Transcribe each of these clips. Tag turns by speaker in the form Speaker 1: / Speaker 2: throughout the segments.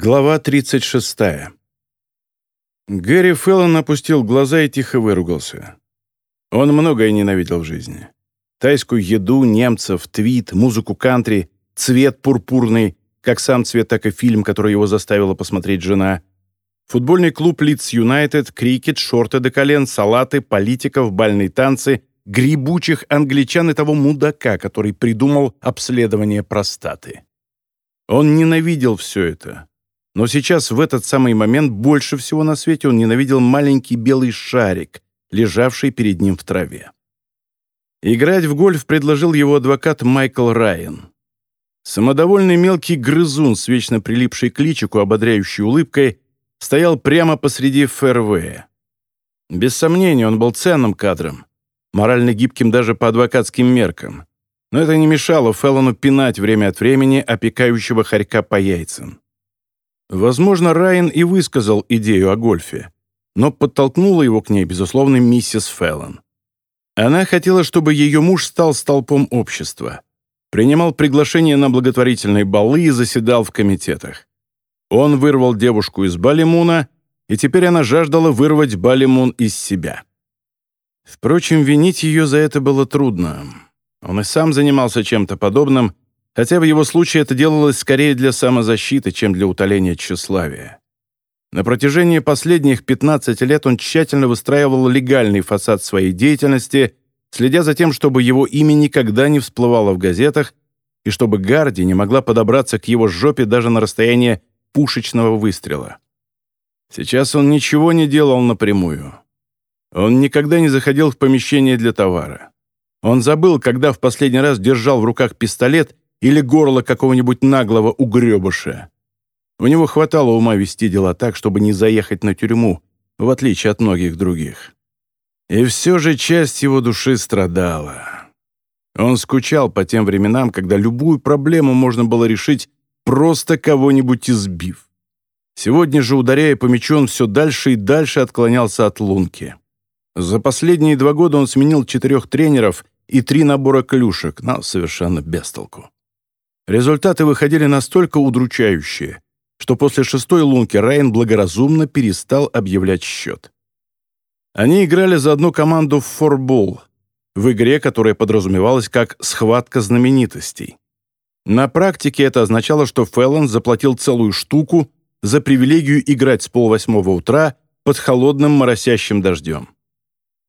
Speaker 1: Глава 36. Гэри Феллон опустил глаза и тихо выругался. Он многое ненавидел в жизни. Тайскую еду, немцев, твит, музыку кантри, цвет пурпурный, как сам цвет, так и фильм, который его заставила посмотреть жена, футбольный клуб Лидс Юнайтед, крикет, шорты до колен, салаты, политиков, бальные танцы, грибучих англичан и того мудака, который придумал обследование простаты. Он ненавидел все это но сейчас, в этот самый момент, больше всего на свете он ненавидел маленький белый шарик, лежавший перед ним в траве. Играть в гольф предложил его адвокат Майкл Райан. Самодовольный мелкий грызун с вечно прилипшей к личику, ободряющей улыбкой, стоял прямо посреди фэрвея. Без сомнения, он был ценным кадром, морально гибким даже по адвокатским меркам. Но это не мешало Феллону пинать время от времени опекающего хорька по яйцам. Возможно, Райан и высказал идею о гольфе, но подтолкнула его к ней, безусловно, миссис Феллон. Она хотела, чтобы ее муж стал столпом общества, принимал приглашения на благотворительные балы и заседал в комитетах. Он вырвал девушку из Балимуна, и теперь она жаждала вырвать Балимун из себя. Впрочем, винить ее за это было трудно. Он и сам занимался чем-то подобным — хотя в его случае это делалось скорее для самозащиты, чем для утоления тщеславия. На протяжении последних 15 лет он тщательно выстраивал легальный фасад своей деятельности, следя за тем, чтобы его имя никогда не всплывало в газетах и чтобы Гарди не могла подобраться к его жопе даже на расстояние пушечного выстрела. Сейчас он ничего не делал напрямую. Он никогда не заходил в помещение для товара. Он забыл, когда в последний раз держал в руках пистолет или горло какого-нибудь наглого угребыша. У него хватало ума вести дела так, чтобы не заехать на тюрьму, в отличие от многих других. И все же часть его души страдала. Он скучал по тем временам, когда любую проблему можно было решить, просто кого-нибудь избив. Сегодня же, ударяя по мячу, он все дальше и дальше отклонялся от лунки. За последние два года он сменил четырех тренеров и три набора клюшек, но совершенно без толку. Результаты выходили настолько удручающие, что после шестой лунки Райан благоразумно перестал объявлять счет. Они играли за одну команду в форбол, в игре, которая подразумевалась как «схватка знаменитостей». На практике это означало, что Феллон заплатил целую штуку за привилегию играть с полвосьмого утра под холодным моросящим дождем.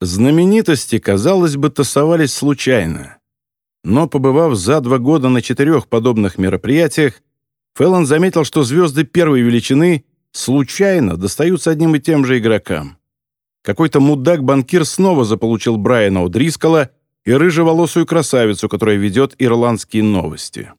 Speaker 1: Знаменитости, казалось бы, тасовались случайно. Но, побывав за два года на четырех подобных мероприятиях, Фэллон заметил, что звезды первой величины случайно достаются одним и тем же игрокам. Какой-то мудак-банкир снова заполучил Брайана О'Дрискола и рыжеволосую красавицу, которая ведет ирландские новости.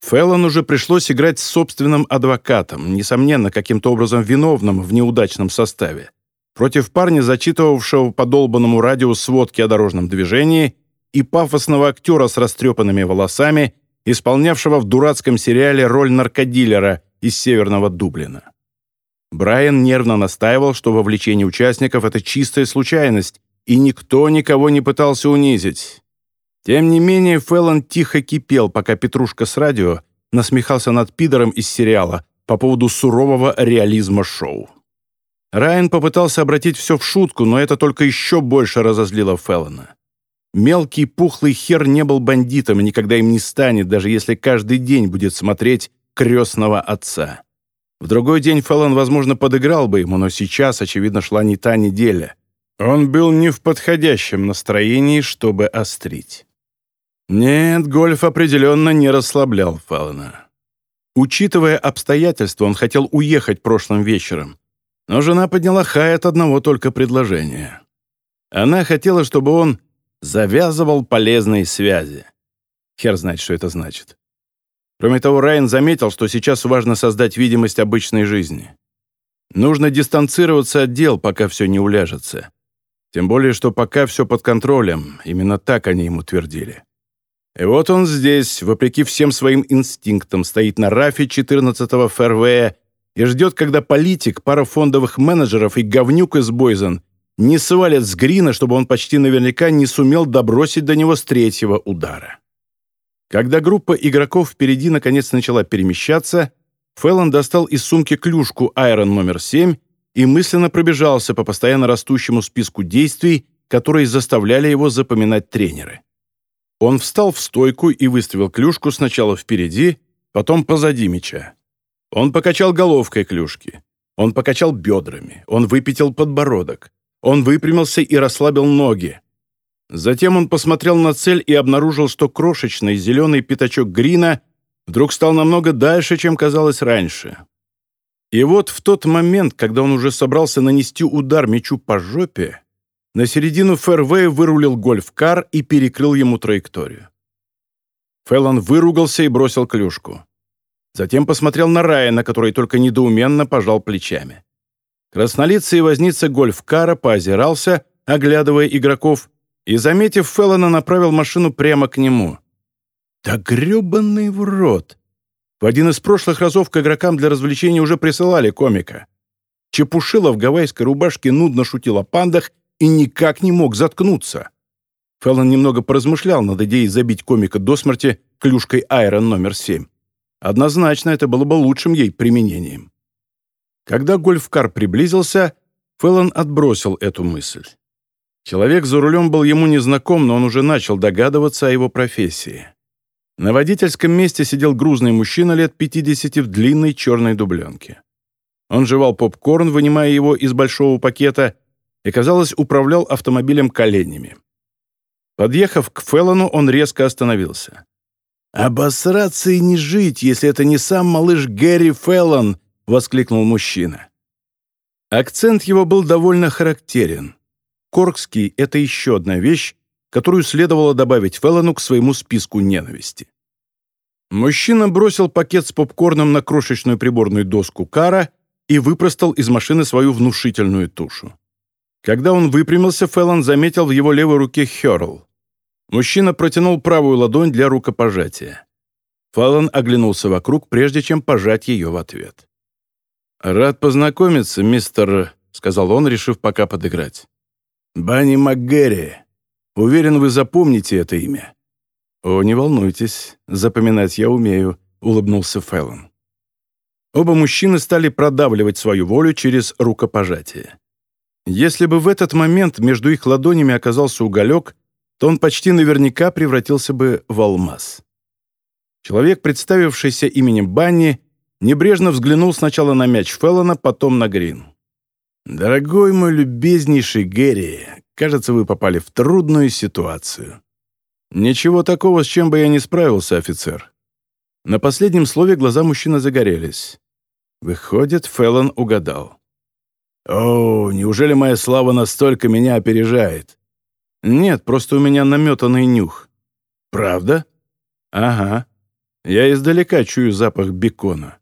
Speaker 1: Фэллон уже пришлось играть с собственным адвокатом, несомненно, каким-то образом виновным в неудачном составе, против парня, зачитывавшего по долбанному радио сводки о дорожном движении и пафосного актера с растрепанными волосами, исполнявшего в дурацком сериале роль наркодилера из Северного Дублина. Брайан нервно настаивал, что вовлечение участников — это чистая случайность, и никто никого не пытался унизить. Тем не менее, Феллон тихо кипел, пока Петрушка с радио насмехался над пидором из сериала по поводу сурового реализма шоу. Райан попытался обратить все в шутку, но это только еще больше разозлило Феллона. Мелкий пухлый хер не был бандитом и никогда им не станет, даже если каждый день будет смотреть крестного отца. В другой день Феллон, возможно, подыграл бы ему, но сейчас, очевидно, шла не та неделя. Он был не в подходящем настроении, чтобы острить. Нет, гольф определенно не расслаблял Феллона. Учитывая обстоятельства, он хотел уехать прошлым вечером, но жена подняла хай от одного только предложения. Она хотела, чтобы он завязывал полезные связи. Хер знает, что это значит. Кроме того, Райан заметил, что сейчас важно создать видимость обычной жизни. Нужно дистанцироваться от дел, пока все не уляжется. Тем более, что пока все под контролем, именно так они ему твердили. И вот он здесь, вопреки всем своим инстинктам, стоит на рафе 14-го фэрвея и ждет, когда политик, пара фондовых менеджеров и говнюк из Бойзен не свалят с Грина, чтобы он почти наверняка не сумел добросить до него с третьего удара. Когда группа игроков впереди наконец начала перемещаться, Феллон достал из сумки клюшку «Айрон» номер 7 и мысленно пробежался по постоянно растущему списку действий, которые заставляли его запоминать тренеры. Он встал в стойку и выставил клюшку сначала впереди, потом позади мяча. Он покачал головкой клюшки. Он покачал бедрами. Он выпятил подбородок. Он выпрямился и расслабил ноги. Затем он посмотрел на цель и обнаружил, что крошечный зеленый пятачок грина вдруг стал намного дальше, чем казалось раньше. И вот в тот момент, когда он уже собрался нанести удар мячу по жопе, на середину фэрвея вырулил гольф-кар и перекрыл ему траекторию. Феллон выругался и бросил клюшку. Затем посмотрел на Райана, который только недоуменно пожал плечами. Краснолицый возница гольф-кара поозирался, оглядывая игроков, и, заметив Феллона, направил машину прямо к нему. «Да гребаный в рот!» В один из прошлых разов к игрокам для развлечения уже присылали комика. Чепушила в гавайской рубашке нудно шутил о пандах и никак не мог заткнуться. Феллон немного поразмышлял над идеей забить комика до смерти клюшкой Айрон номер семь. Однозначно, это было бы лучшим ей применением. Когда гольфкар приблизился, Феллон отбросил эту мысль. Человек за рулем был ему незнаком, но он уже начал догадываться о его профессии. На водительском месте сидел грузный мужчина лет 50 в длинной черной дубленке. Он жевал попкорн, вынимая его из большого пакета, и, казалось, управлял автомобилем коленями. Подъехав к Феллону, он резко остановился. «Обосраться и не жить, если это не сам малыш Гэри Феллон!» — воскликнул мужчина. Акцент его был довольно характерен. Коркский — это еще одна вещь, которую следовало добавить Феллону к своему списку ненависти. Мужчина бросил пакет с попкорном на крошечную приборную доску кара и выпростал из машины свою внушительную тушу. Когда он выпрямился, Феллон заметил в его левой руке Хёрл. Мужчина протянул правую ладонь для рукопожатия. Феллон оглянулся вокруг, прежде чем пожать ее в ответ. «Рад познакомиться, мистер...» — сказал он, решив пока подыграть. «Банни МакГерри. Уверен, вы запомните это имя». «О, не волнуйтесь, запоминать я умею», — улыбнулся Феллон. Оба мужчины стали продавливать свою волю через рукопожатие. Если бы в этот момент между их ладонями оказался уголек, то он почти наверняка превратился бы в алмаз. Человек, представившийся именем Банни, небрежно взглянул сначала на мяч Феллона, потом на Грин. «Дорогой мой любезнейший Гэри, кажется, вы попали в трудную ситуацию». «Ничего такого, с чем бы я не справился, офицер». На последнем слове глаза мужчины загорелись. Выходит, Феллон угадал. «О, неужели моя слава настолько меня опережает?» «Нет, просто у меня наметанный нюх». «Правда?» «Ага. Я издалека чую запах бекона».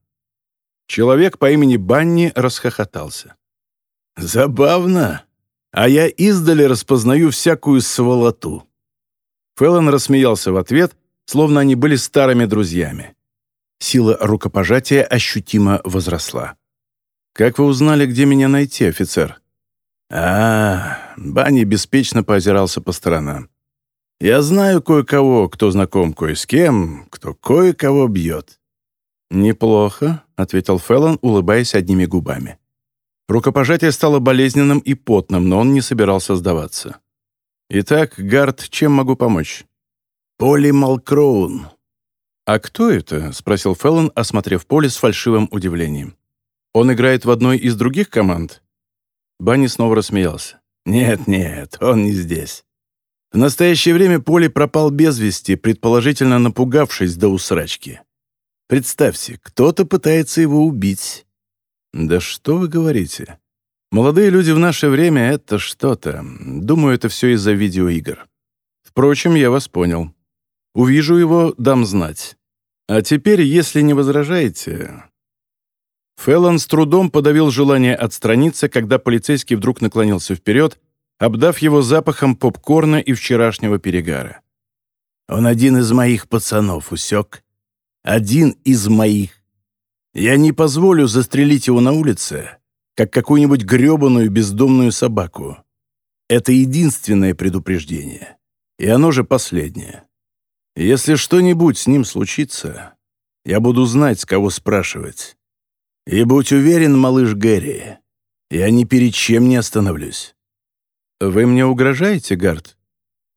Speaker 1: Человек по имени Банни расхохотался. «Забавно. А я издали распознаю всякую сволоту». Феллон рассмеялся в ответ, словно они были старыми друзьями. Сила рукопожатия ощутимо возросла. «Как вы узнали, где меня найти, офицер?» «А, Банни беспечно поозирался по сторонам. Я знаю кое-кого, кто знаком кое с кем, кто кое-кого бьет». «Неплохо», — ответил Феллон, улыбаясь одними губами. Рукопожатие стало болезненным и потным, но он не собирался сдаваться. «Итак, Гард, чем могу помочь?» «Поли Малкроун». «А кто это?» — спросил Феллон, осмотрев поле с фальшивым удивлением. Он играет в одной из других команд?» Банни снова рассмеялся. «Нет, нет, он не здесь. В настоящее время Поли пропал без вести, предположительно напугавшись до усрачки. Представьте, кто-то пытается его убить». «Да что вы говорите? Молодые люди в наше время — это что-то. Думаю, это все из-за видеоигр. Впрочем, я вас понял. Увижу его, дам знать. А теперь, если не возражаете, Феллон с трудом подавил желание отстраниться, когда полицейский вдруг наклонился вперед, обдав его запахом попкорна и вчерашнего перегара. «Он один из моих пацанов, усек. Один из моих. Я не позволю застрелить его на улице, как какую-нибудь гребаную бездомную собаку. Это единственное предупреждение. И оно же последнее. Если что-нибудь с ним случится, я буду знать, кого спрашивать
Speaker 2: И будь уверен, малыш Гэри, я ни перед чем не остановлюсь.
Speaker 1: Вы мне угрожаете, Гард?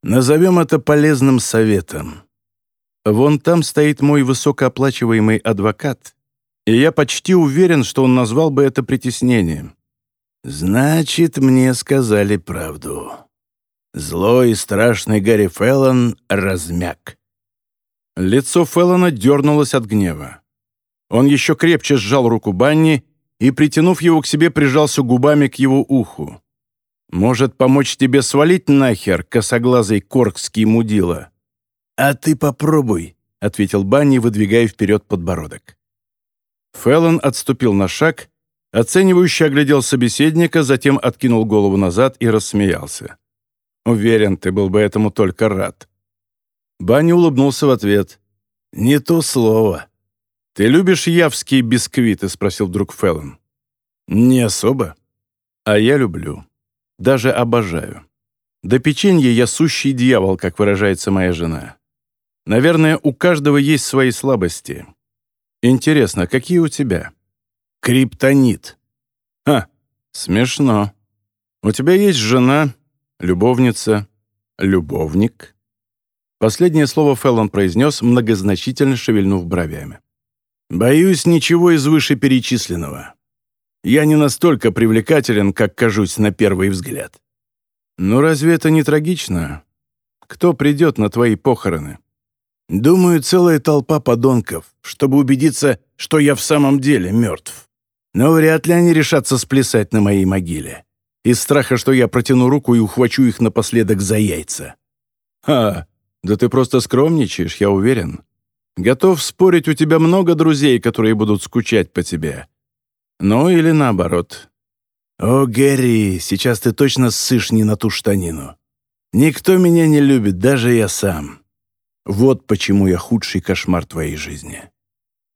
Speaker 2: Назовем это полезным советом.
Speaker 1: Вон там стоит мой высокооплачиваемый адвокат, и я почти уверен, что он назвал бы это притеснением.
Speaker 2: Значит, мне сказали правду. Злой и страшный Гарри Феллон размяк.
Speaker 1: Лицо Феллона дернулось от гнева. Он еще крепче сжал руку Банни и, притянув его к себе, прижался губами к его уху. «Может, помочь тебе свалить нахер, косоглазый коркский мудила?»
Speaker 2: «А ты попробуй», — ответил Банни, выдвигая вперед подбородок.
Speaker 1: Феллон отступил на шаг, оценивающе оглядел собеседника, затем откинул голову назад и рассмеялся. «Уверен, ты был бы этому только рад». Банни улыбнулся в ответ.
Speaker 2: «Не то слово.
Speaker 1: «Ты любишь явские бисквиты?» — спросил вдруг Феллон.
Speaker 2: «Не особо».
Speaker 1: «А я люблю. Даже обожаю. До печенья я сущий дьявол, как выражается моя жена. Наверное, у каждого есть свои слабости. Интересно, какие у тебя?»
Speaker 2: «Криптонит».
Speaker 1: «Ха, смешно. У тебя есть жена, любовница, любовник?» Последнее слово Феллон произнес, многозначительно шевельнув бровями.
Speaker 2: Боюсь, ничего из вышеперечисленного. Я не настолько привлекателен, как кажусь на первый взгляд.
Speaker 1: Но разве это не трагично? Кто придет на твои похороны?
Speaker 2: Думаю, целая толпа подонков, чтобы убедиться, что я в самом деле мертв. Но вряд ли они решатся сплясать на моей могиле. Из страха, что я протяну руку и ухвачу их напоследок за яйца.
Speaker 1: Ха, да ты просто скромничаешь, я уверен. Готов спорить, у тебя много друзей, которые будут скучать по тебе. Ну или наоборот.
Speaker 2: О, Гэри, сейчас ты точно ссышь не на ту штанину. Никто меня не любит, даже я сам. Вот почему я худший кошмар твоей жизни.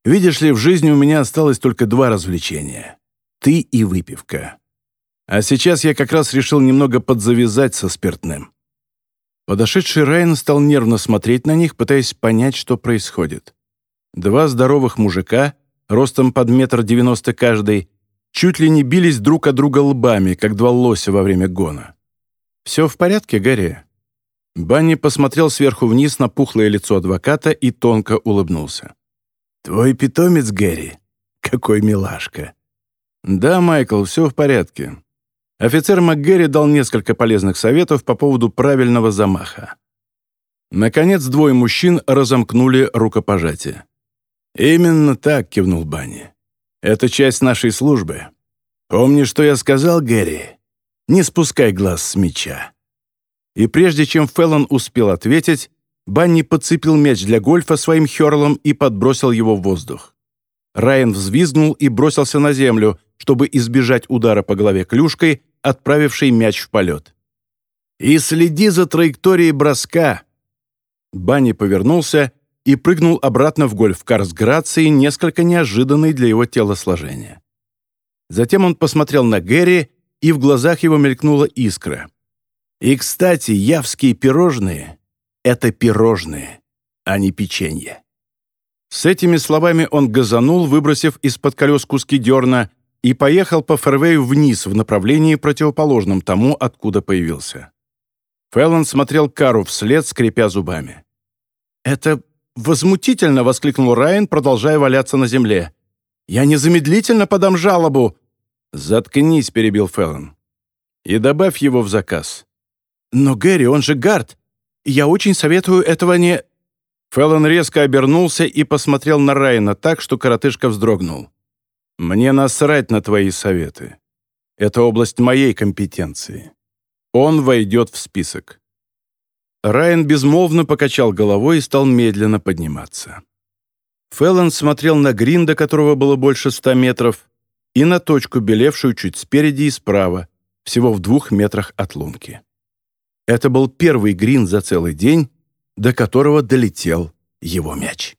Speaker 2: Видишь ли, в жизни у меня осталось только два развлечения. Ты и выпивка. А сейчас я как раз решил немного подзавязать со спиртным.
Speaker 1: Подошедший Райан стал нервно смотреть на них, пытаясь понять, что происходит. Два здоровых мужика, ростом под метр девяносто каждый, чуть ли не бились друг от друга лбами, как два лося во время гона. «Все в порядке, Гарри?» Банни посмотрел сверху вниз на пухлое лицо адвоката и тонко улыбнулся.
Speaker 2: «Твой питомец, Гэри? Какой милашка!»
Speaker 1: «Да, Майкл, все в порядке. Офицер МакГерри дал несколько полезных советов по поводу правильного замаха. Наконец, двое мужчин разомкнули рукопожатие.
Speaker 2: «Именно так», — кивнул Банни. «Это часть нашей службы. Помни, что я сказал, Гэри? Не спускай глаз с мяча».
Speaker 1: И прежде чем Феллон успел ответить, Банни подцепил мяч для гольфа своим хёрлом и подбросил его в воздух. Райан взвизгнул и бросился на землю, чтобы избежать удара по голове клюшкой, отправивший мяч в полет.
Speaker 2: «И следи за траекторией броска!»
Speaker 1: Банни повернулся и прыгнул обратно в гольф-кар с грацией, несколько неожиданной для его телосложения. Затем он посмотрел на Гэри, и в глазах его мелькнула искра.
Speaker 2: «И, кстати, явские пирожные — это пирожные, а не печенье».
Speaker 1: С этими словами он газанул, выбросив из-под колес куски дерна, и поехал по фэрвею вниз в направлении, противоположном тому, откуда появился. Феллон смотрел Кару вслед, скрипя зубами. «Это возмутительно!» — воскликнул Райан, продолжая валяться на земле. «Я незамедлительно подам жалобу!» «Заткнись!» — перебил Феллон. «И добавь его в заказ». «Но, Гэри, он же гард! Я очень советую этого не...» Феллон резко обернулся и посмотрел на Райана так, что коротышка вздрогнул. Мне насрать на твои советы. Это область моей компетенции. Он войдет в список». Райан безмолвно покачал головой и стал медленно подниматься. Феллон смотрел на грин, до которого было больше ста метров, и на точку, белевшую чуть спереди и справа, всего в двух метрах от лунки. Это был первый грин за целый день, до которого долетел его мяч.